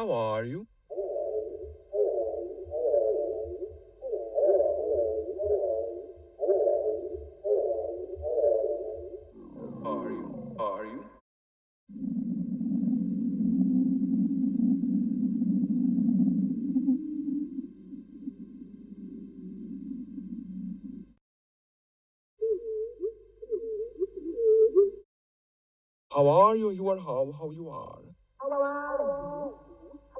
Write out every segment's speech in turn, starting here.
How are you? Are you? Are you? How are you? You are how? How you are?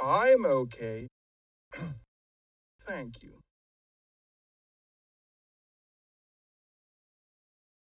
I'm okay. Thank you.